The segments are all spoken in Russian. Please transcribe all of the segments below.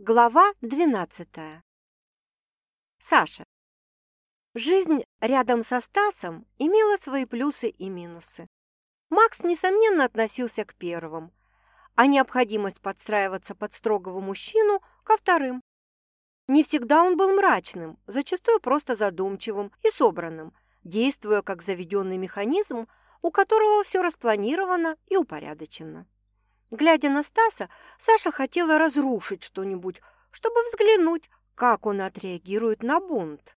Глава 12. Саша. Жизнь рядом со Стасом имела свои плюсы и минусы. Макс, несомненно, относился к первым, а необходимость подстраиваться под строгого мужчину – ко вторым. Не всегда он был мрачным, зачастую просто задумчивым и собранным, действуя как заведенный механизм, у которого все распланировано и упорядочено. Глядя на Стаса, Саша хотела разрушить что-нибудь, чтобы взглянуть, как он отреагирует на бунт.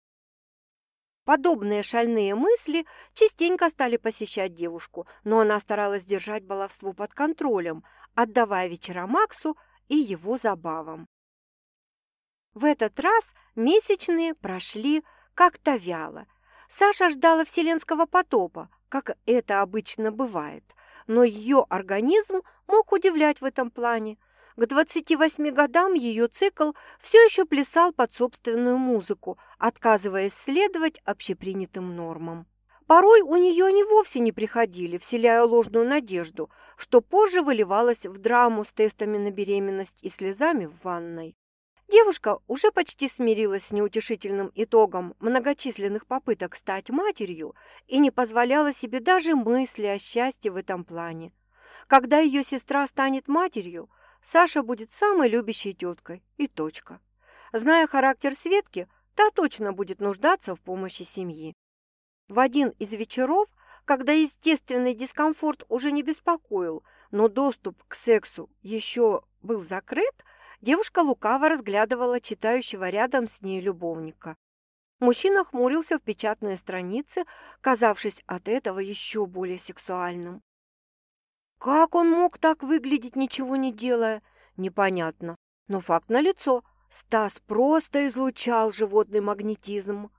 Подобные шальные мысли частенько стали посещать девушку, но она старалась держать баловство под контролем, отдавая вечера Максу и его забавам. В этот раз месячные прошли как-то вяло. Саша ждала вселенского потопа, как это обычно бывает – но ее организм мог удивлять в этом плане. К 28 годам ее цикл все еще плясал под собственную музыку, отказываясь следовать общепринятым нормам. Порой у нее они вовсе не приходили, вселяя ложную надежду, что позже выливалось в драму с тестами на беременность и слезами в ванной. Девушка уже почти смирилась с неутешительным итогом многочисленных попыток стать матерью и не позволяла себе даже мысли о счастье в этом плане. Когда ее сестра станет матерью, Саша будет самой любящей теткой и точка. Зная характер Светки, та точно будет нуждаться в помощи семьи. В один из вечеров, когда естественный дискомфорт уже не беспокоил, но доступ к сексу еще был закрыт, Девушка лукаво разглядывала читающего рядом с ней любовника. Мужчина хмурился в печатные страницы, казавшись от этого еще более сексуальным. Как он мог так выглядеть, ничего не делая? Непонятно. Но факт налицо. Стас просто излучал животный магнетизм.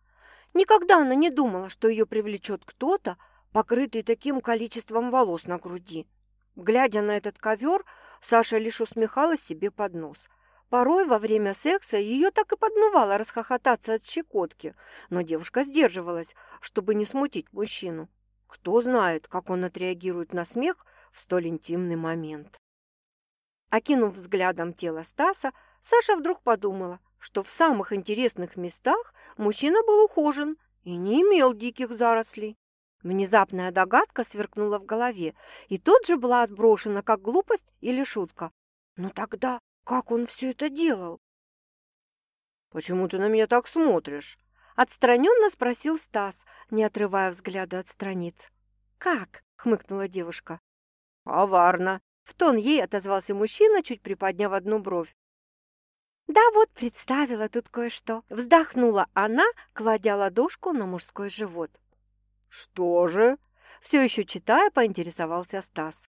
Никогда она не думала, что ее привлечет кто-то, покрытый таким количеством волос на груди. Глядя на этот ковер, Саша лишь усмехалась себе под нос. Порой во время секса ее так и подмывало расхохотаться от щекотки, но девушка сдерживалась, чтобы не смутить мужчину. Кто знает, как он отреагирует на смех в столь интимный момент. Окинув взглядом тело Стаса, Саша вдруг подумала, что в самых интересных местах мужчина был ухожен и не имел диких зарослей. Внезапная догадка сверкнула в голове и тут же была отброшена как глупость или шутка. Но тогда как он все это делал? «Почему ты на меня так смотришь?» Отстраненно спросил Стас, не отрывая взгляда от страниц. «Как?» — хмыкнула девушка. «Коварно!» — в тон ей отозвался мужчина, чуть приподняв одну бровь. «Да вот, представила тут кое-что!» — вздохнула она, кладя ладошку на мужской живот. «Что же?» – все еще читая, поинтересовался Стас.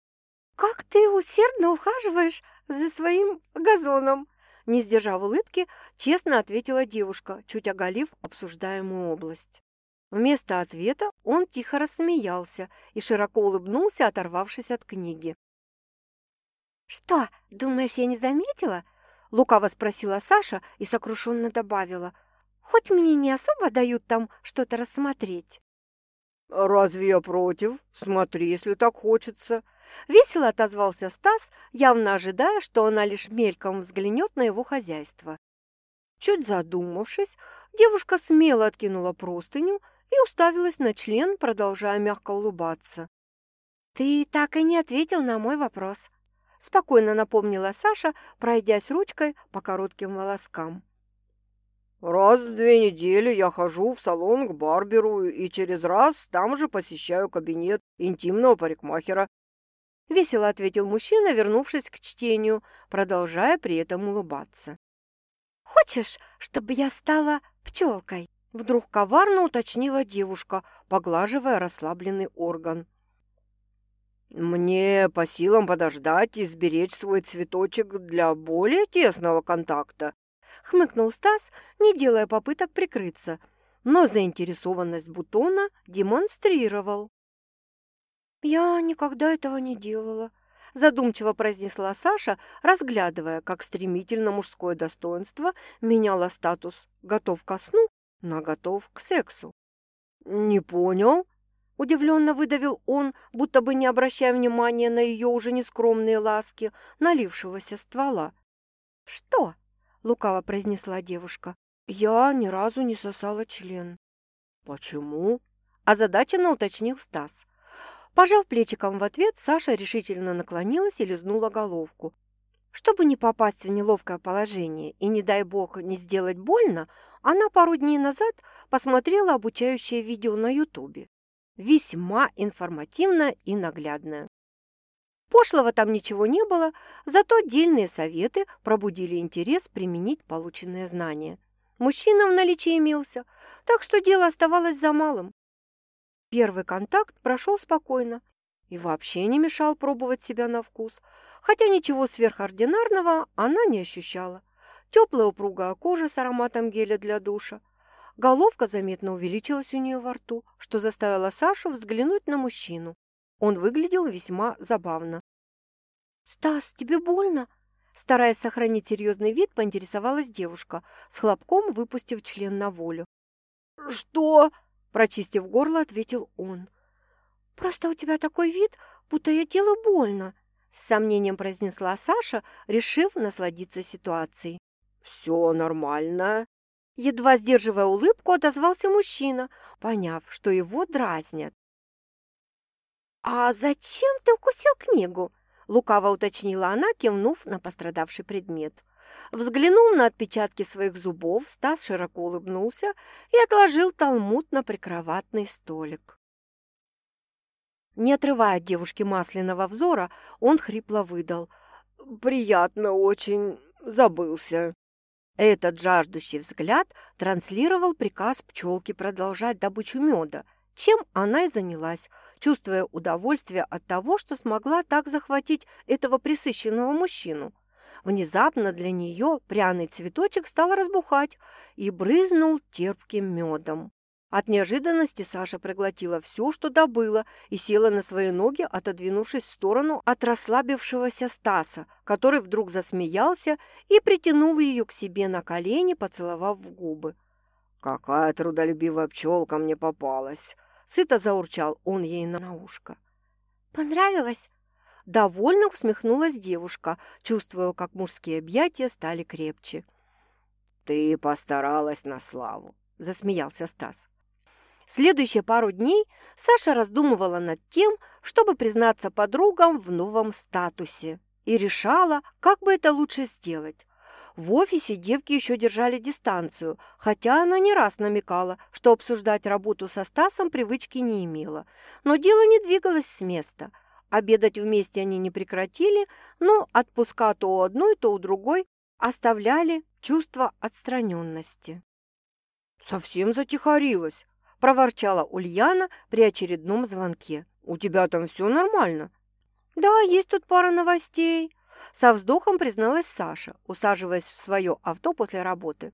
«Как ты усердно ухаживаешь за своим газоном!» Не сдержав улыбки, честно ответила девушка, чуть оголив обсуждаемую область. Вместо ответа он тихо рассмеялся и широко улыбнулся, оторвавшись от книги. «Что, думаешь, я не заметила?» – лукаво спросила Саша и сокрушенно добавила. «Хоть мне не особо дают там что-то рассмотреть». «Разве я против? Смотри, если так хочется». Весело отозвался Стас, явно ожидая, что она лишь мельком взглянет на его хозяйство. Чуть задумавшись, девушка смело откинула простыню и уставилась на член, продолжая мягко улыбаться. «Ты так и не ответил на мой вопрос», – спокойно напомнила Саша, пройдясь ручкой по коротким волоскам. Раз в две недели я хожу в салон к барберу и через раз там же посещаю кабинет интимного парикмахера. Весело ответил мужчина, вернувшись к чтению, продолжая при этом улыбаться. «Хочешь, чтобы я стала пчелкой?» Вдруг коварно уточнила девушка, поглаживая расслабленный орган. «Мне по силам подождать и сберечь свой цветочек для более тесного контакта», — хмыкнул Стас, не делая попыток прикрыться, но заинтересованность бутона демонстрировал. «Я никогда этого не делала», – задумчиво произнесла Саша, разглядывая, как стремительно мужское достоинство меняло статус «готов ко сну» на «готов к сексу». «Не понял?» – удивленно выдавил он, будто бы не обращая внимания на ее уже нескромные ласки, налившегося ствола. «Что?» Лукаво произнесла девушка. «Я ни разу не сосала член». «Почему?» – озадаченно уточнил Стас. Пожав плечиком в ответ, Саша решительно наклонилась и лизнула головку. Чтобы не попасть в неловкое положение и, не дай бог, не сделать больно, она пару дней назад посмотрела обучающее видео на Ютубе. Весьма информативное и наглядное. Пошлого там ничего не было, зато отдельные советы пробудили интерес применить полученные знания. Мужчина в наличии имелся, так что дело оставалось за малым. Первый контакт прошел спокойно и вообще не мешал пробовать себя на вкус, хотя ничего сверхординарного она не ощущала. Теплая упругая кожа с ароматом геля для душа. Головка заметно увеличилась у нее во рту, что заставило Сашу взглянуть на мужчину. Он выглядел весьма забавно. «Стас, тебе больно?» Стараясь сохранить серьезный вид, поинтересовалась девушка, с хлопком выпустив член на волю. «Что?» – прочистив горло, ответил он. «Просто у тебя такой вид, будто я делаю больно», – с сомнением произнесла Саша, решив насладиться ситуацией. «Все нормально», Едва сдерживая улыбку, отозвался мужчина, поняв, что его дразнят. «А зачем ты укусил книгу?» – лукаво уточнила она, кивнув на пострадавший предмет. Взглянув на отпечатки своих зубов, Стас широко улыбнулся и отложил талмуд на прикроватный столик. Не отрывая от девушки масляного взора, он хрипло выдал. «Приятно очень. Забылся». Этот жаждущий взгляд транслировал приказ пчелки продолжать добычу меда – чем она и занялась, чувствуя удовольствие от того, что смогла так захватить этого присыщенного мужчину. Внезапно для нее пряный цветочек стал разбухать и брызнул терпким медом. От неожиданности Саша проглотила все, что добыла, и села на свои ноги, отодвинувшись в сторону от расслабившегося Стаса, который вдруг засмеялся и притянул ее к себе на колени, поцеловав в губы. «Какая трудолюбивая пчелка мне попалась!» Сыто заурчал он ей на ушко. «Понравилось?» Довольно усмехнулась девушка, чувствуя, как мужские объятия стали крепче. «Ты постаралась на славу», – засмеялся Стас. Следующие пару дней Саша раздумывала над тем, чтобы признаться подругам в новом статусе и решала, как бы это лучше сделать. В офисе девки еще держали дистанцию, хотя она не раз намекала, что обсуждать работу со Стасом привычки не имела. Но дело не двигалось с места. Обедать вместе они не прекратили, но отпуска то у одной, то у другой оставляли чувство отстраненности. «Совсем затихарилась», – проворчала Ульяна при очередном звонке. «У тебя там все нормально?» «Да, есть тут пара новостей», со вздохом призналась Саша, усаживаясь в свое авто после работы.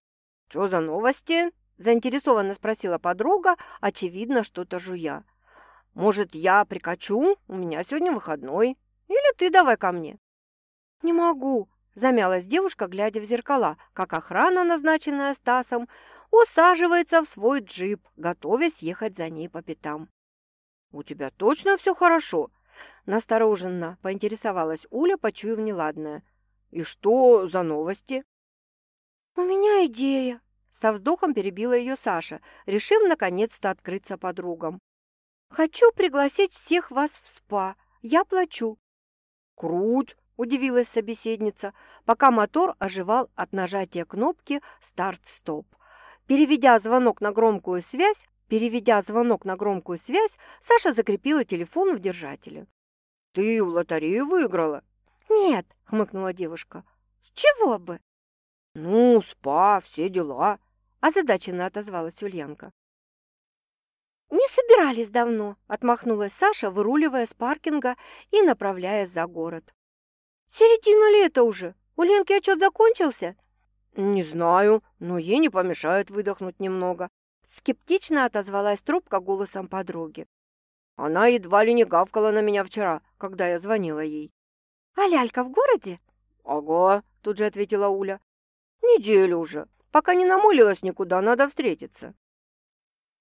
«Что за новости?» – заинтересованно спросила подруга, очевидно, что-то жуя. «Может, я прикачу? У меня сегодня выходной. Или ты давай ко мне?» «Не могу», – замялась девушка, глядя в зеркала, как охрана, назначенная Стасом, усаживается в свой джип, готовясь ехать за ней по пятам. «У тебя точно все хорошо?» Настороженно поинтересовалась Уля, почуяв неладное. «И что за новости?» «У меня идея», — со вздохом перебила ее Саша, решив наконец-то открыться подругам. «Хочу пригласить всех вас в спа. Я плачу». «Круть!» – удивилась собеседница, пока мотор оживал от нажатия кнопки «Старт-стоп». Переведя звонок на громкую связь, Переведя звонок на громкую связь, Саша закрепила телефон в держателе. «Ты в лотерею выиграла?» «Нет», — хмыкнула девушка. «С чего бы?» «Ну, спа, все дела», — озадаченно отозвалась Ульянка. «Не собирались давно», — отмахнулась Саша, выруливая с паркинга и направляясь за город. «Середина лета уже. У Ленки отчет закончился?» «Не знаю, но ей не помешает выдохнуть немного. Скептично отозвалась трубка голосом подруги. Она едва ли не гавкала на меня вчера, когда я звонила ей. «А лялька в городе?» «Ага», — тут же ответила Уля. «Неделю уже. Пока не намолилась никуда, надо встретиться».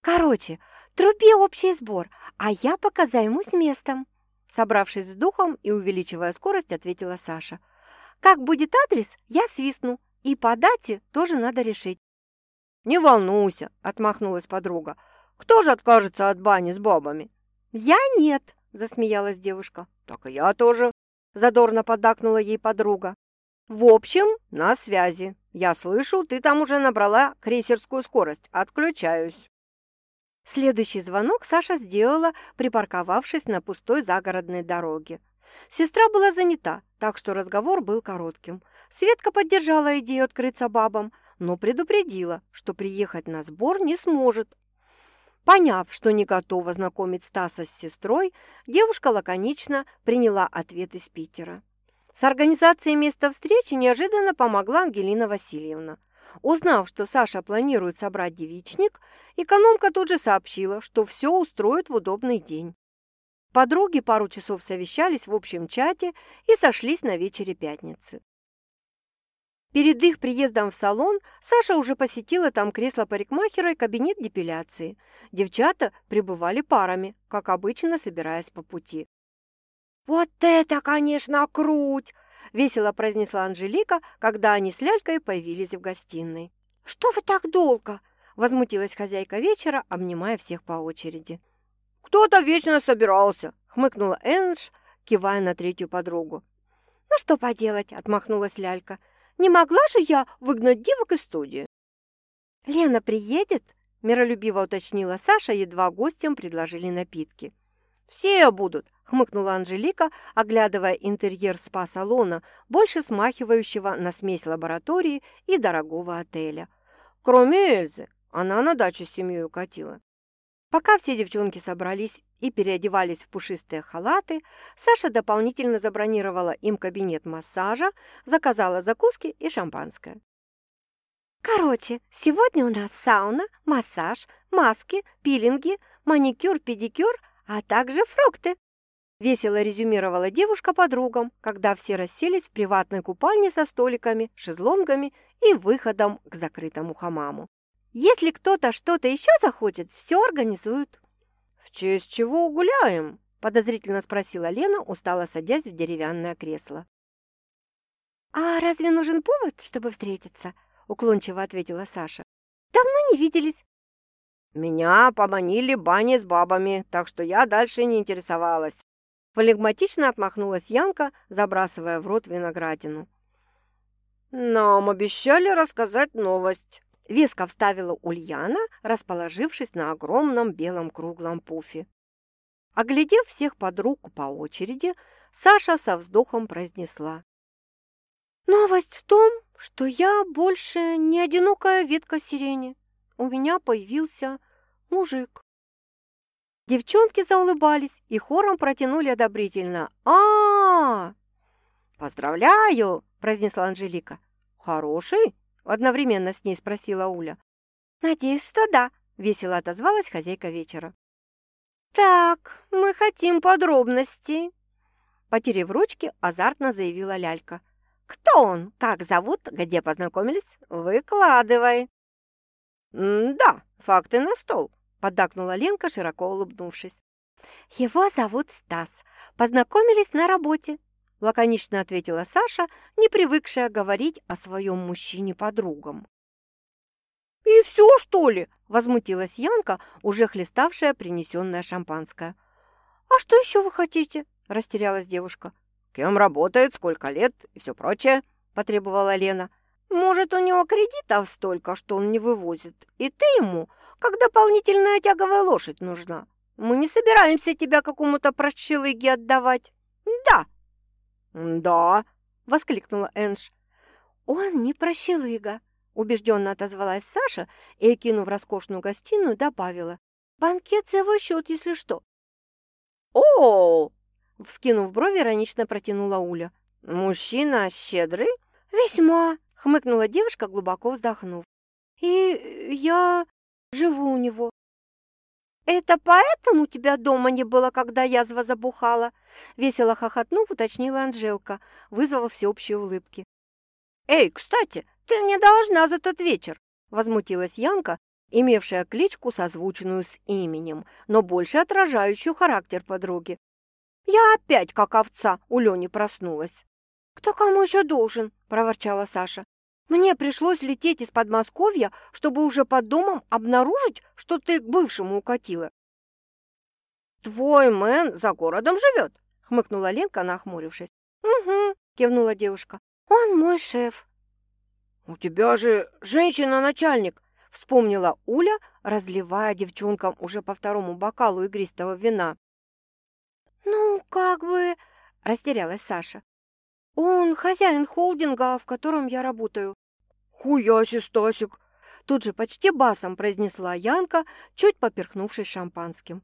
«Короче, труби общий сбор, а я пока займусь местом», собравшись с духом и увеличивая скорость, ответила Саша. «Как будет адрес, я свистну. И по дате тоже надо решить. «Не волнуйся», — отмахнулась подруга. «Кто же откажется от бани с бабами?» «Я нет», — засмеялась девушка. «Так и я тоже», — задорно поддакнула ей подруга. «В общем, на связи. Я слышу, ты там уже набрала крейсерскую скорость. Отключаюсь». Следующий звонок Саша сделала, припарковавшись на пустой загородной дороге. Сестра была занята, так что разговор был коротким. Светка поддержала идею открыться бабам, но предупредила, что приехать на сбор не сможет. Поняв, что не готова знакомить Стаса с сестрой, девушка лаконично приняла ответ из Питера. С организацией места встречи неожиданно помогла Ангелина Васильевна. Узнав, что Саша планирует собрать девичник, экономка тут же сообщила, что все устроит в удобный день. Подруги пару часов совещались в общем чате и сошлись на вечере пятницы. Перед их приездом в салон Саша уже посетила там кресло парикмахера и кабинет депиляции. Девчата пребывали парами, как обычно, собираясь по пути. «Вот это, конечно, круть!» – весело произнесла Анжелика, когда они с Лялькой появились в гостиной. «Что вы так долго?» – возмутилась хозяйка вечера, обнимая всех по очереди. «Кто-то вечно собирался!» – хмыкнула Эндж, кивая на третью подругу. «Ну что поделать?» – отмахнулась Лялька. «Не могла же я выгнать девок из студии?» «Лена приедет?» – миролюбиво уточнила Саша, едва гостям предложили напитки. «Все будут!» – хмыкнула Анжелика, оглядывая интерьер спа-салона, больше смахивающего на смесь лаборатории и дорогого отеля. «Кроме Эльзы, она на дачу с семьей укатила». Пока все девчонки собрались и переодевались в пушистые халаты, Саша дополнительно забронировала им кабинет массажа, заказала закуски и шампанское. Короче, сегодня у нас сауна, массаж, маски, пилинги, маникюр, педикюр, а также фрукты. Весело резюмировала девушка подругам, когда все расселись в приватной купальне со столиками, шезлонгами и выходом к закрытому хамаму. Если кто-то что-то еще захочет, все организуют. «В честь чего гуляем?» – подозрительно спросила Лена, устало садясь в деревянное кресло. «А разве нужен повод, чтобы встретиться?» – уклончиво ответила Саша. «Давно не виделись». «Меня поманили бани с бабами, так что я дальше не интересовалась. Флегматично отмахнулась Янка, забрасывая в рот виноградину. «Нам обещали рассказать новость», — веско вставила Ульяна, расположившись на огромном белом круглом пуфе. Оглядев всех подруг по очереди, Саша со вздохом произнесла. «Новость в том, что я больше не одинокая ветка сирени. У меня появился мужик». Девчонки заулыбались и хором протянули одобрительно. а, -а, -а «Поздравляю!» – произнесла Анжелика. «Хороший?» – одновременно с ней спросила Уля. «Надеюсь, что да», – весело отозвалась хозяйка вечера. «Так, мы хотим подробностей», – потеряв ручки, азартно заявила Лялька. «Кто он? Как зовут? Где познакомились? Выкладывай». «Да, факты на стол», поддакнула Ленка, широко улыбнувшись. «Его зовут Стас. Познакомились на работе», – лаконично ответила Саша, не привыкшая говорить о своем мужчине подругам. «И все, что ли?» – возмутилась Янка, уже хлеставшая принесенное шампанское. «А что еще вы хотите?» – растерялась девушка. «Кем работает, сколько лет и все прочее», – потребовала Лена. «Может, у него кредитов столько, что он не вывозит, и ты ему как дополнительная тяговая лошадь нужна. Мы не собираемся тебя какому-то прощелыге отдавать. Да. Да, воскликнула Энж. Он не прощелыга, убежденно отозвалась Саша и, кинув роскошную гостиную, добавила. Банкет за его счет, если что. О! Вскинув брови, иронично протянула Уля. «Мужчина щедрый?» «Весьма», — хмыкнула девушка, глубоко вздохнув. «И я живу у него. «Это поэтому тебя дома не было, когда язва забухала?» Весело хохотнув, уточнила Анжелка, вызвав всеобщие улыбки. «Эй, кстати, ты мне должна за тот вечер!» Возмутилась Янка, имевшая кличку, созвучную с именем, но больше отражающую характер подруги. «Я опять, как овца, у Лени проснулась». «Кто кому еще должен?» – проворчала Саша. Мне пришлось лететь из Подмосковья, чтобы уже под домом обнаружить, что ты к бывшему укатила. «Твой мэн за городом живет?» — хмыкнула Ленка, нахмурившись. «Угу», — кивнула девушка. «Он мой шеф». «У тебя же женщина-начальник», — вспомнила Уля, разливая девчонкам уже по второму бокалу игристого вина. «Ну, как бы...» — растерялась Саша. «Он хозяин холдинга, в котором я работаю». «Хуяси, Стасик!» Тут же почти басом произнесла Янка, чуть поперхнувшись шампанским.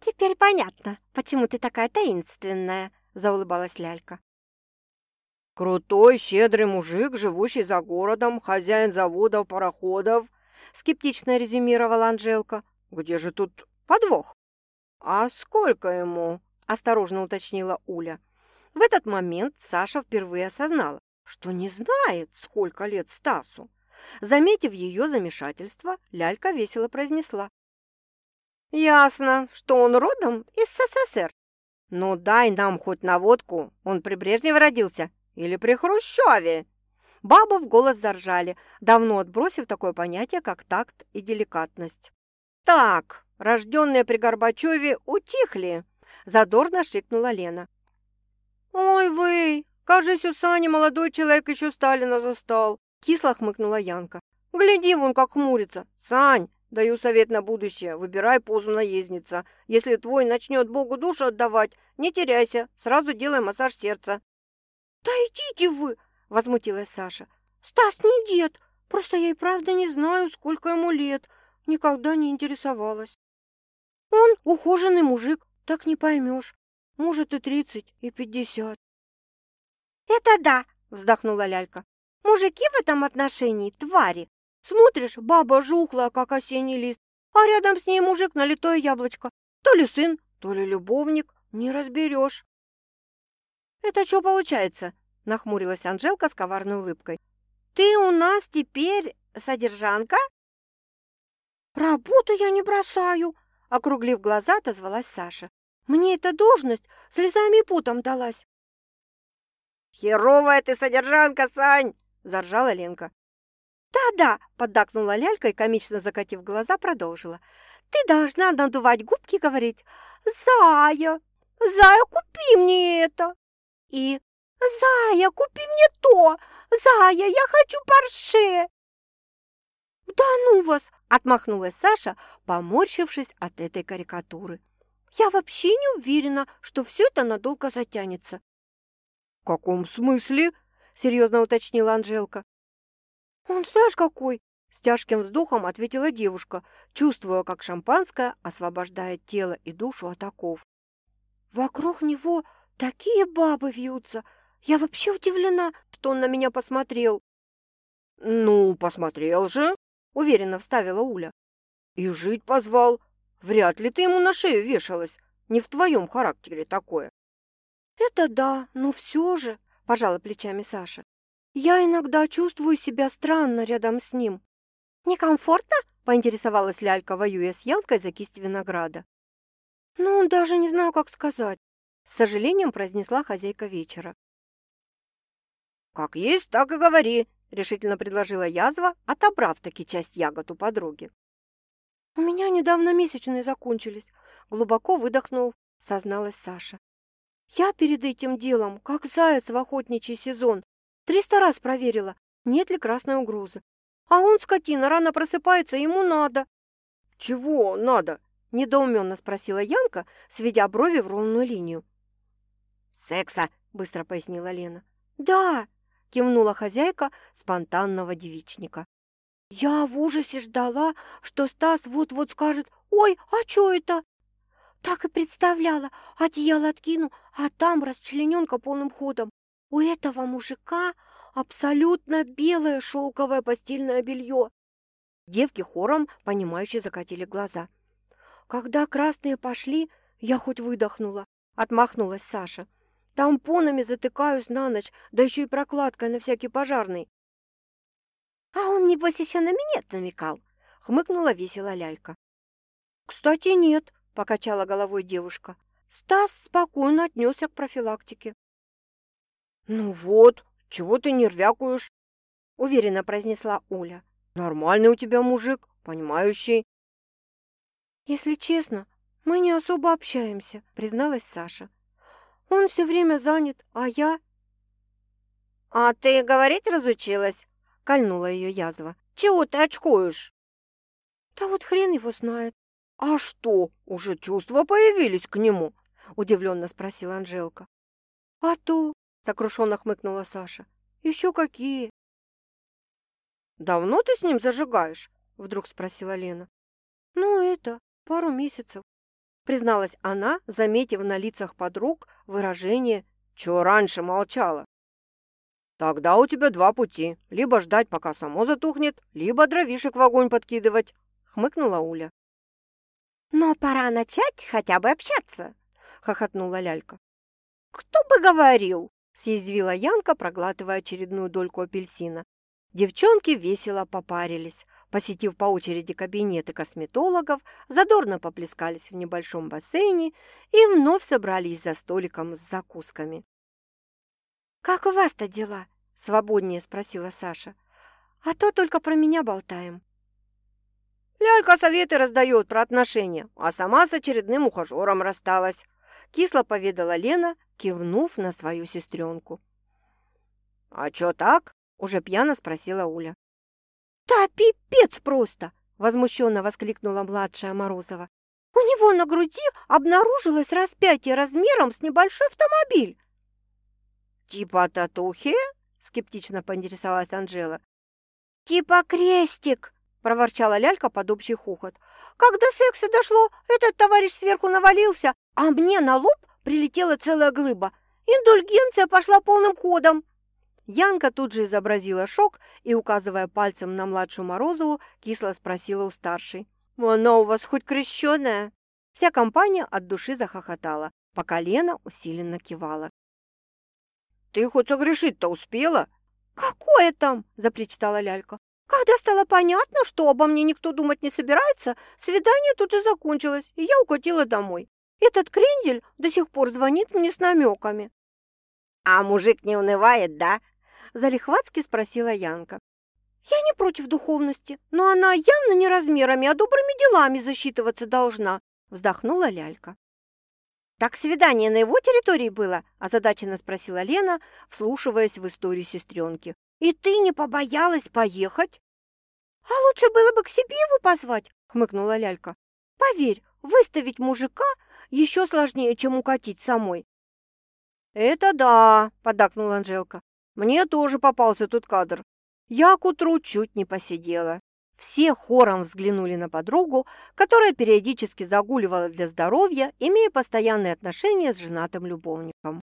«Теперь понятно, почему ты такая таинственная», — заулыбалась Лялька. «Крутой, щедрый мужик, живущий за городом, хозяин заводов, пароходов», — скептично резюмировала Анжелка. «Где же тут подвох?» «А сколько ему?» – осторожно уточнила Уля. В этот момент Саша впервые осознала, что не знает, сколько лет Стасу. Заметив ее замешательство, Лялька весело произнесла. «Ясно, что он родом из СССР. Ну дай нам хоть наводку, он при Брежневе родился или при Хрущеве?» Бабы в голос заржали, давно отбросив такое понятие, как такт и деликатность. «Так, рожденные при Горбачеве утихли!» – задорно шикнула Лена. «Ой вы, кажись, у Сани молодой человек еще Сталина застал!» – кисло хмыкнула Янка. «Гляди вон, как хмурится! Сань, даю совет на будущее, выбирай позу наездница. Если твой начнет Богу душу отдавать, не теряйся, сразу делай массаж сердца». «Да идите вы!» – возмутилась Саша. «Стас не дед, просто я и правда не знаю, сколько ему лет, никогда не интересовалась». Он ухоженный мужик, так не поймешь. Может, и тридцать, и пятьдесят. «Это да!» – вздохнула Лялька. «Мужики в этом отношении – твари. Смотришь, баба жухлая, как осенний лист, а рядом с ней мужик налитое яблочко. То ли сын, то ли любовник, не разберешь». «Это что получается?» – нахмурилась Анжелка с коварной улыбкой. «Ты у нас теперь содержанка?» «Работу я не бросаю!» Округлив глаза, отозвалась Саша. «Мне эта должность слезами и путом далась». «Херовая ты содержанка, Сань!» – заржала Ленка. «Да-да», – поддакнула Лялька и, комично закатив глаза, продолжила. «Ты должна надувать губки говорить «Зая! Зая, купи мне это!» И «Зая, купи мне то! Зая, я хочу парше!» «Да ну вас!» – отмахнулась Саша, поморщившись от этой карикатуры. «Я вообще не уверена, что все это надолго затянется». «В каком смысле?» – серьезно уточнила Анжелка. «Он знаешь какой?» – с тяжким вздохом ответила девушка, чувствуя, как шампанское освобождает тело и душу от оков. «Вокруг него такие бабы вьются! Я вообще удивлена, что он на меня посмотрел!» «Ну, посмотрел же!» уверенно вставила Уля. И жить позвал. Вряд ли ты ему на шею вешалась. Не в твоем характере такое. Это да, но все же, пожала плечами Саша. Я иногда чувствую себя странно рядом с ним. Некомфортно? поинтересовалась Лялька, воюя с Янкой за кисть винограда. Ну, даже не знаю, как сказать. С сожалением произнесла хозяйка вечера. «Как есть, так и говори», решительно предложила язва, отобрав таки часть ягод у подруги. «У меня недавно месячные закончились», — глубоко выдохнул, созналась Саша. «Я перед этим делом, как заяц в охотничий сезон, триста раз проверила, нет ли красной угрозы. А он, скотина, рано просыпается, ему надо». «Чего надо?» — недоуменно спросила Янка, сведя брови в ровную линию. «Секса», — быстро пояснила Лена. «Да», кивнула хозяйка спонтанного девичника. Я в ужасе ждала, что Стас вот-вот скажет «Ой, а что это?» Так и представляла, одеяло откину, а там расчлененка полным ходом. У этого мужика абсолютно белое шелковое постельное белье. Девки хором, понимающе закатили глаза. Когда красные пошли, я хоть выдохнула, отмахнулась Саша. Тампонами затыкаюсь на ночь, да еще и прокладкой на всякий пожарный. А он, небось, еще на минет намекал, хмыкнула весело лялька. Кстати, нет, покачала головой девушка. Стас спокойно отнесся к профилактике. Ну вот, чего ты нервякуешь? – уверенно произнесла Уля. «Нормальный у тебя мужик, понимающий». «Если честно, мы не особо общаемся», – призналась Саша. «Он все время занят, а я...» «А ты говорить разучилась?» – кольнула ее язва. «Чего ты очкуешь?» «Да вот хрен его знает». «А что, уже чувства появились к нему?» – удивленно спросила Анжелка. «А то», – сокрушенно хмыкнула Саша, – «еще какие». «Давно ты с ним зажигаешь?» – вдруг спросила Лена. «Ну, это, пару месяцев», – призналась она, заметив на лицах подруг выражение «Чего раньше молчала?» «Тогда у тебя два пути. Либо ждать, пока само затухнет, либо дровишек в огонь подкидывать», — хмыкнула Уля. «Но пора начать хотя бы общаться», — хохотнула Лялька. «Кто бы говорил?» — съязвила Янка, проглатывая очередную дольку апельсина. Девчонки весело попарились. Посетив по очереди кабинеты косметологов, задорно поплескались в небольшом бассейне и вновь собрались за столиком с закусками. «Как у вас-то дела?» – свободнее спросила Саша. «А то только про меня болтаем». Лялька советы раздает про отношения, а сама с очередным ухажером рассталась. Кисло поведала Лена, кивнув на свою сестренку. «А чё так?» – уже пьяно спросила Уля. «Да пипец просто!» – возмущенно воскликнула младшая Морозова. «У него на груди обнаружилось распятие размером с небольшой автомобиль. «Типа татухи?» – скептично поинтересовалась Анжела. «Типа крестик!» – проворчала лялька под общий хохот. «Когда секса дошло, этот товарищ сверху навалился, а мне на лоб прилетела целая глыба. Индульгенция пошла полным ходом!» Янка тут же изобразила шок и, указывая пальцем на младшую Морозову, кисло спросила у старшей. «Она у вас хоть крещеная?» Вся компания от души захохотала, пока Лена усиленно кивала. «Ты хоть согрешить-то успела?» «Какое там?» – запричитала лялька. «Когда стало понятно, что обо мне никто думать не собирается, свидание тут же закончилось, и я укатила домой. Этот крендель до сих пор звонит мне с намеками». «А мужик не унывает, да?» – залихватски спросила Янка. «Я не против духовности, но она явно не размерами, а добрыми делами засчитываться должна», – вздохнула лялька. «Так свидание на его территории было?» – озадаченно спросила Лена, вслушиваясь в историю сестренки. «И ты не побоялась поехать?» «А лучше было бы к себе его позвать», – хмыкнула Лялька. «Поверь, выставить мужика еще сложнее, чем укатить самой». «Это да», – поддакнула Анжелка. «Мне тоже попался тут кадр. Я к утру чуть не посидела». Все хором взглянули на подругу, которая периодически загуливала для здоровья, имея постоянные отношения с женатым любовником.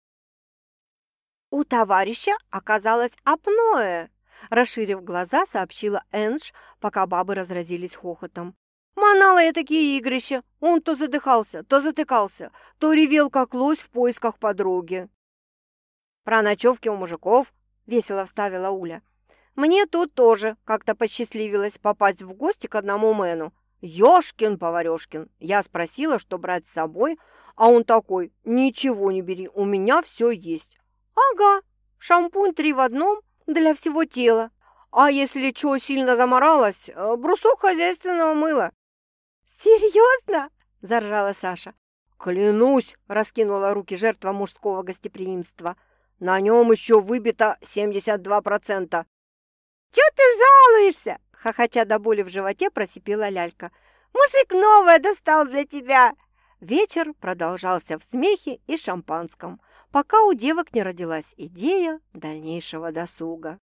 «У товарища оказалось апноэ», – расширив глаза, сообщила Эндж, пока бабы разразились хохотом. «Манала я такие игрища! Он то задыхался, то затыкался, то ревел, как лось в поисках подруги». «Про ночевки у мужиков?» – весело вставила Уля. Мне тут тоже как-то посчастливилось попасть в гости к одному мэну. Ёшкин-поварёшкин. Я спросила, что брать с собой, а он такой, ничего не бери, у меня все есть. Ага, шампунь три в одном для всего тела. А если что сильно заморалась, э, брусок хозяйственного мыла. Серьезно? Заржала Саша. Клянусь, раскинула руки жертва мужского гостеприимства. На нем еще выбито 72%. «Чё ты жалуешься?» – хохоча до боли в животе просипела лялька. «Мужик новое достал для тебя!» Вечер продолжался в смехе и шампанском, пока у девок не родилась идея дальнейшего досуга.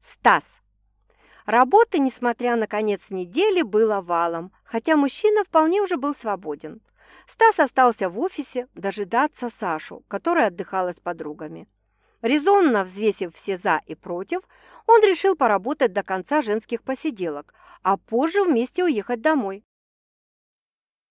Стас. Работы, несмотря на конец недели, было валом, хотя мужчина вполне уже был свободен. Стас остался в офисе дожидаться Сашу, которая отдыхала с подругами. Резонно взвесив все «за» и «против», он решил поработать до конца женских посиделок, а позже вместе уехать домой.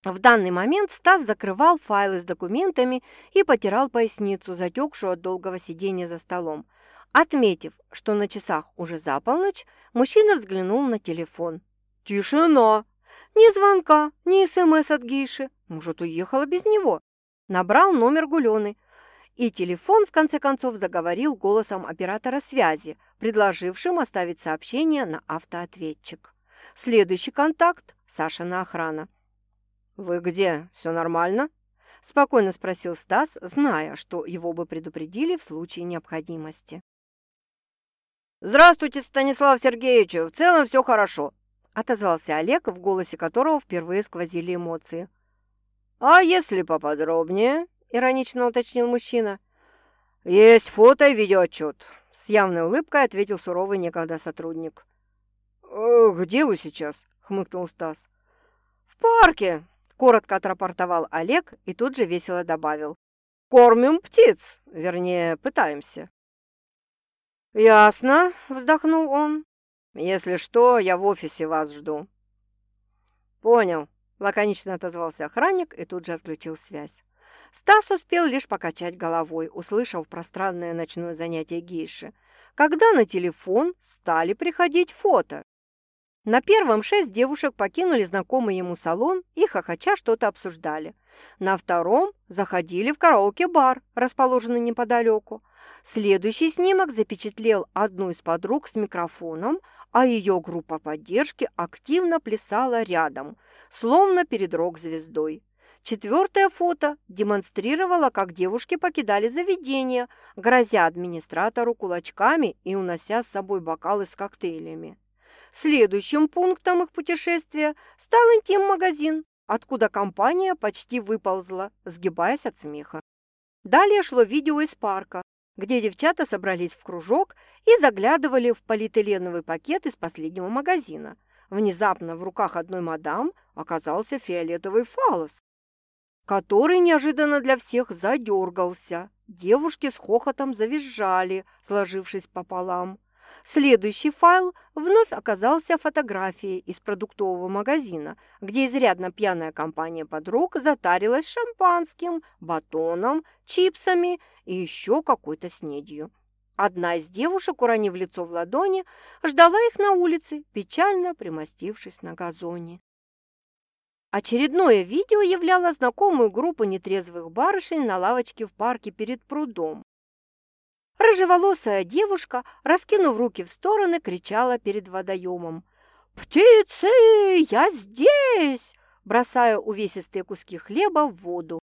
В данный момент Стас закрывал файлы с документами и потирал поясницу, затекшую от долгого сидения за столом. Отметив, что на часах уже за полночь, мужчина взглянул на телефон. «Тишина! Ни звонка, ни СМС от Гейши. Может, уехала без него?» Набрал номер Гулены – и телефон, в конце концов, заговорил голосом оператора связи, предложившим оставить сообщение на автоответчик. Следующий контакт – Сашина охрана. «Вы где? Все нормально?» – спокойно спросил Стас, зная, что его бы предупредили в случае необходимости. «Здравствуйте, Станислав Сергеевич, в целом все хорошо», – отозвался Олег, в голосе которого впервые сквозили эмоции. «А если поподробнее?» – иронично уточнил мужчина. «Есть фото и видеоотчет», – с явной улыбкой ответил суровый некогда сотрудник. «Э, «Где вы сейчас?» – хмыкнул Стас. «В парке», – коротко отрапортовал Олег и тут же весело добавил. «Кормим птиц, вернее, пытаемся». «Ясно», – вздохнул он. «Если что, я в офисе вас жду». «Понял», – лаконично отозвался охранник и тут же отключил связь. Стас успел лишь покачать головой, услышав пространное ночное занятие гейши, когда на телефон стали приходить фото. На первом шесть девушек покинули знакомый ему салон и хохоча что-то обсуждали. На втором заходили в караоке-бар, расположенный неподалеку. Следующий снимок запечатлел одну из подруг с микрофоном, а ее группа поддержки активно плясала рядом, словно перед рок-звездой. Четвертое фото демонстрировало, как девушки покидали заведение, грозя администратору кулачками и унося с собой бокалы с коктейлями. Следующим пунктом их путешествия стал интим-магазин, откуда компания почти выползла, сгибаясь от смеха. Далее шло видео из парка, где девчата собрались в кружок и заглядывали в полиэтиленовый пакет из последнего магазина. Внезапно в руках одной мадам оказался фиолетовый фалос, который неожиданно для всех задергался. Девушки с хохотом завизжали, сложившись пополам. Следующий файл вновь оказался фотографией из продуктового магазина, где изрядно пьяная компания подруг затарилась шампанским, батоном, чипсами и еще какой-то снедью. Одна из девушек, уронив лицо в ладони, ждала их на улице, печально примостившись на газоне. Очередное видео являло знакомую группу нетрезвых барышень на лавочке в парке перед прудом. Рыжеволосая девушка, раскинув руки в стороны, кричала перед водоемом. «Птицы, я здесь!» бросая увесистые куски хлеба в воду.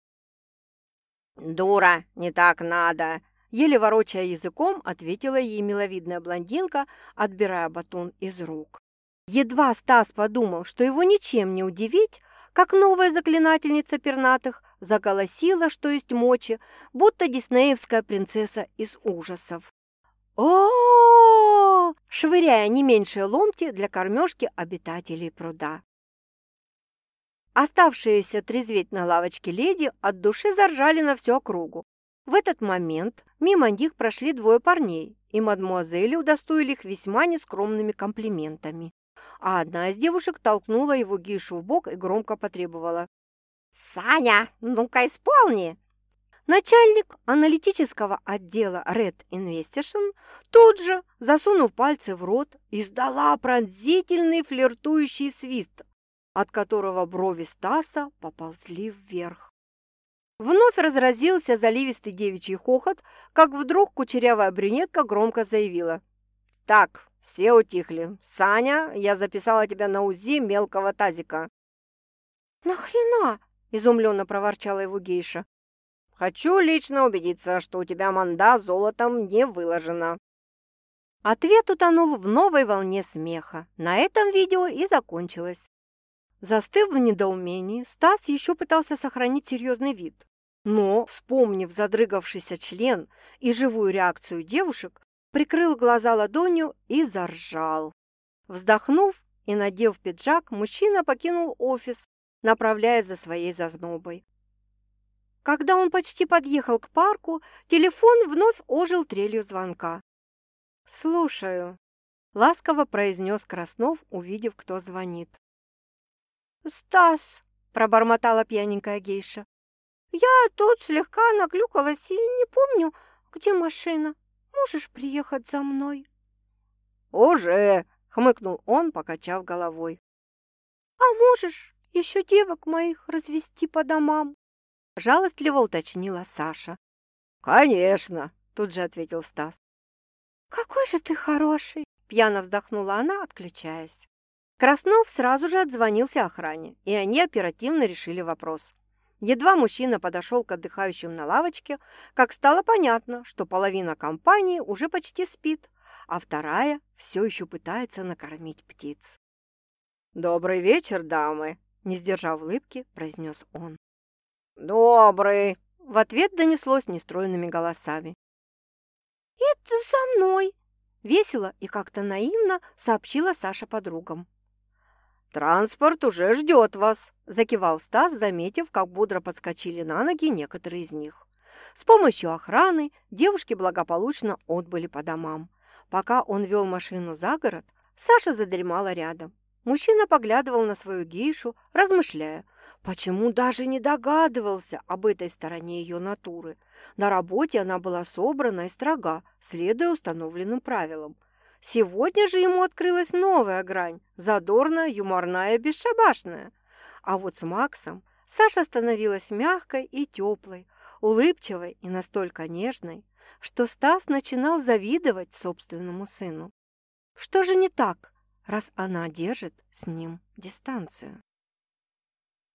«Дура, не так надо!» Еле ворочая языком, ответила ей миловидная блондинка, отбирая батон из рук. Едва Стас подумал, что его ничем не удивить, как новая заклинательница пернатых заголосила, что есть мочи, будто диснеевская принцесса из ужасов. о, швыряя не меньшие ломти для кормежки обитателей пруда. Оставшиеся трезветь на лавочке леди от души заржали на всю округу. В этот момент мимо них прошли двое парней, и мадмуазели удостоили их весьма нескромными комплиментами. А одна из девушек толкнула его гишу в бок и громко потребовала. «Саня, ну-ка исполни!» Начальник аналитического отдела Red Investigation тут же, засунув пальцы в рот, издала пронзительный флиртующий свист, от которого брови Стаса поползли вверх. Вновь разразился заливистый девичий хохот, как вдруг кучерявая брюнетка громко заявила. «Так, все утихли. Саня, я записала тебя на УЗИ мелкого тазика». «Нахрена?» – изумленно проворчала его гейша. «Хочу лично убедиться, что у тебя манда золотом не выложена». Ответ утонул в новой волне смеха. На этом видео и закончилось. Застыв в недоумении, Стас еще пытался сохранить серьезный вид. Но, вспомнив задрыгавшийся член и живую реакцию девушек, прикрыл глаза ладонью и заржал. Вздохнув и надев пиджак, мужчина покинул офис, направляясь за своей зазнобой. Когда он почти подъехал к парку, телефон вновь ожил трелью звонка. «Слушаю», — ласково произнес Краснов, увидев, кто звонит. «Стас», — пробормотала пьяненькая гейша, — «я тут слегка наклюкалась и не помню, где машина. Можешь приехать за мной?» «Уже!» — хмыкнул он, покачав головой. «А можешь еще девок моих развести по домам?» Жалостливо уточнила Саша. «Конечно!» – тут же ответил Стас. «Какой же ты хороший!» – пьяно вздохнула она, отключаясь. Краснов сразу же отзвонился охране, и они оперативно решили вопрос. Едва мужчина подошел к отдыхающим на лавочке, как стало понятно, что половина компании уже почти спит, а вторая все еще пытается накормить птиц. «Добрый вечер, дамы!» – не сдержав улыбки, произнес он. «Добрый!» – в ответ донеслось нестройными голосами. «Это со мной!» – весело и как-то наивно сообщила Саша подругам. «Транспорт уже ждет вас», – закивал Стас, заметив, как бодро подскочили на ноги некоторые из них. С помощью охраны девушки благополучно отбыли по домам. Пока он вел машину за город, Саша задремала рядом. Мужчина поглядывал на свою гейшу, размышляя, почему даже не догадывался об этой стороне ее натуры. На работе она была собрана и строга, следуя установленным правилам. Сегодня же ему открылась новая грань, задорная, юморная, бесшабашная. А вот с Максом Саша становилась мягкой и теплой, улыбчивой и настолько нежной, что Стас начинал завидовать собственному сыну. Что же не так, раз она держит с ним дистанцию?